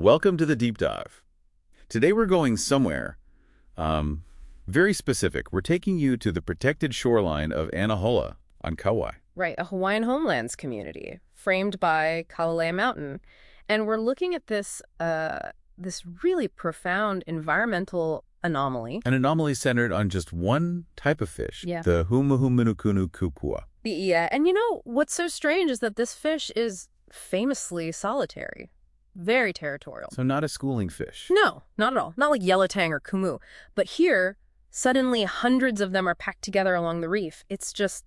Welcome to the deep dive. Today we're going somewhere um, very specific. We're taking you to the protected shoreline of Anahola on Kauai. Right, a Hawaiian homelands community framed by Kalalea Mountain. And we're looking at this uh, this really profound environmental anomaly. An anomaly centered on just one type of fish, Yeah. the Humuhumunukunu kukua. Yeah, and you know what's so strange is that this fish is famously solitary, very territorial. So not a schooling fish. No, not at all. Not like yellow tang or kumu. But here, suddenly hundreds of them are packed together along the reef. It's just,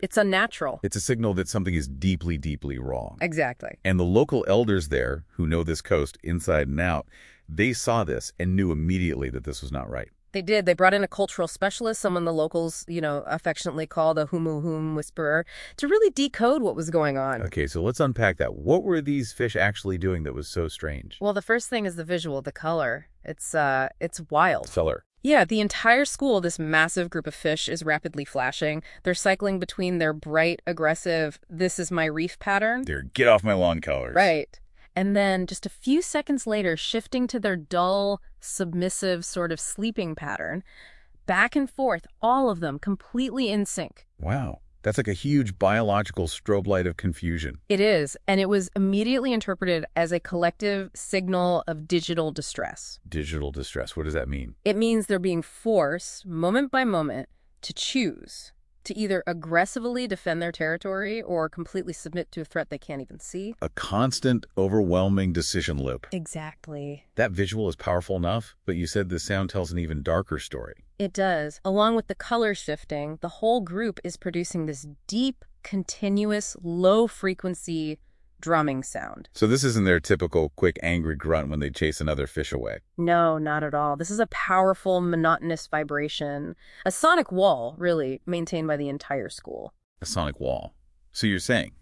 it's unnatural. It's a signal that something is deeply, deeply wrong. Exactly. And the local elders there, who know this coast inside and out, they saw this and knew immediately that this was not right. They did. They brought in a cultural specialist, someone the locals, you know, affectionately call the humu hum whisperer, to really decode what was going on. Okay, so let's unpack that. What were these fish actually doing that was so strange? Well, the first thing is the visual, the color. It's uh it's wild. Feller. Yeah, the entire school, this massive group of fish is rapidly flashing. They're cycling between their bright, aggressive, this is my reef pattern. They're get off my lawn colors. Right. And then just a few seconds later, shifting to their dull, submissive sort of sleeping pattern. Back and forth, all of them completely in sync. Wow. That's like a huge biological strobe light of confusion. It is, and it was immediately interpreted as a collective signal of digital distress. Digital distress. What does that mean? It means they're being forced, moment by moment, to choose to either aggressively defend their territory or completely submit to a threat they can't even see. A constant, overwhelming decision loop. Exactly. That visual is powerful enough, but you said the sound tells an even darker story. It does. Along with the color shifting, the whole group is producing this deep, continuous, low frequency drumming sound. So this isn't their typical quick, angry grunt when they chase another fish away. No, not at all. This is a powerful, monotonous vibration. A sonic wall, really, maintained by the entire school. A sonic wall. So you're saying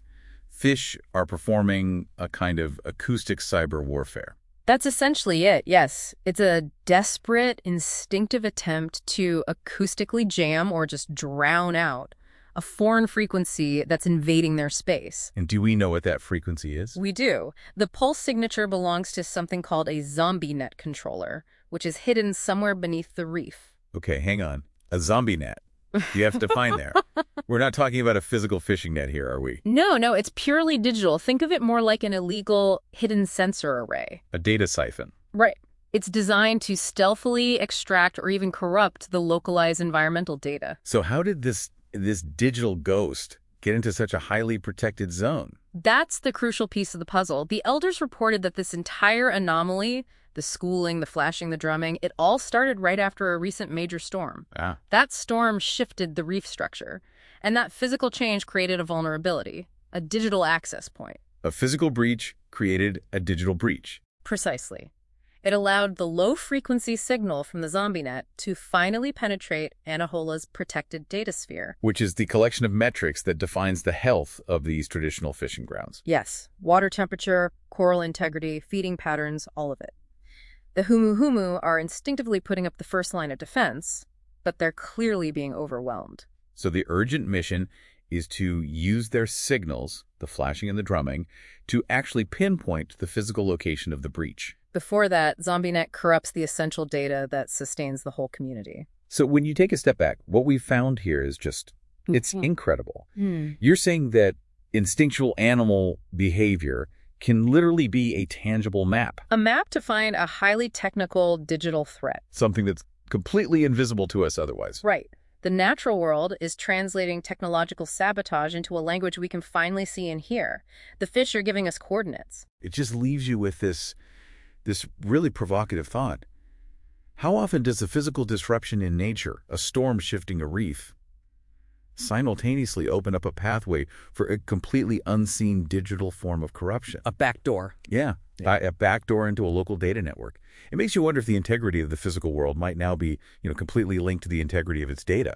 fish are performing a kind of acoustic cyber warfare. That's essentially it, yes. It's a desperate, instinctive attempt to acoustically jam or just drown out a foreign frequency that's invading their space. And do we know what that frequency is? We do. The pulse signature belongs to something called a zombie net controller, which is hidden somewhere beneath the reef. Okay, hang on. A zombie net. You have to find there. We're not talking about a physical fishing net here, are we? No, no, it's purely digital. Think of it more like an illegal hidden sensor array. A data siphon. Right. It's designed to stealthily extract or even corrupt the localized environmental data. So how did this this digital ghost get into such a highly protected zone? That's the crucial piece of the puzzle. The elders reported that this entire anomaly, the schooling, the flashing, the drumming, it all started right after a recent major storm. Ah, That storm shifted the reef structure, and that physical change created a vulnerability, a digital access point. a physical breach created a digital breach. Precisely. It allowed the low frequency signal from the zombie net to finally penetrate Anahola's protected data sphere. which is the collection of metrics that defines the health of these traditional fishing grounds. Yes, water temperature, coral integrity, feeding patterns, all of it. The Humu Humu are instinctively putting up the first line of defense, but they're clearly being overwhelmed. So the urgent mission is to use their signals, the flashing and the drumming, to actually pinpoint the physical location of the breach. Before that, ZombieNet corrupts the essential data that sustains the whole community. So when you take a step back, what we've found here is just, it's Mhm. incredible. Hmm. You're saying that instinctual animal behavior can literally be a tangible map, A map to find a highly technical digital threat. something that's completely invisible to us otherwise. Right. The natural world is translating technological sabotage into a language we can finally see and hear. The fish are giving us coordinates. It just leaves you with this, this really provocative thought. How often does a physical disruption in nature, a storm shifting a reef, simultaneously open up a pathway for a completely unseen digital form of corruption? A back door. Yeah, Yeah. a a backdoor into a local data network. It makes you wonder if the integrity of the physical world might now be, you know, completely linked to the integrity of its data.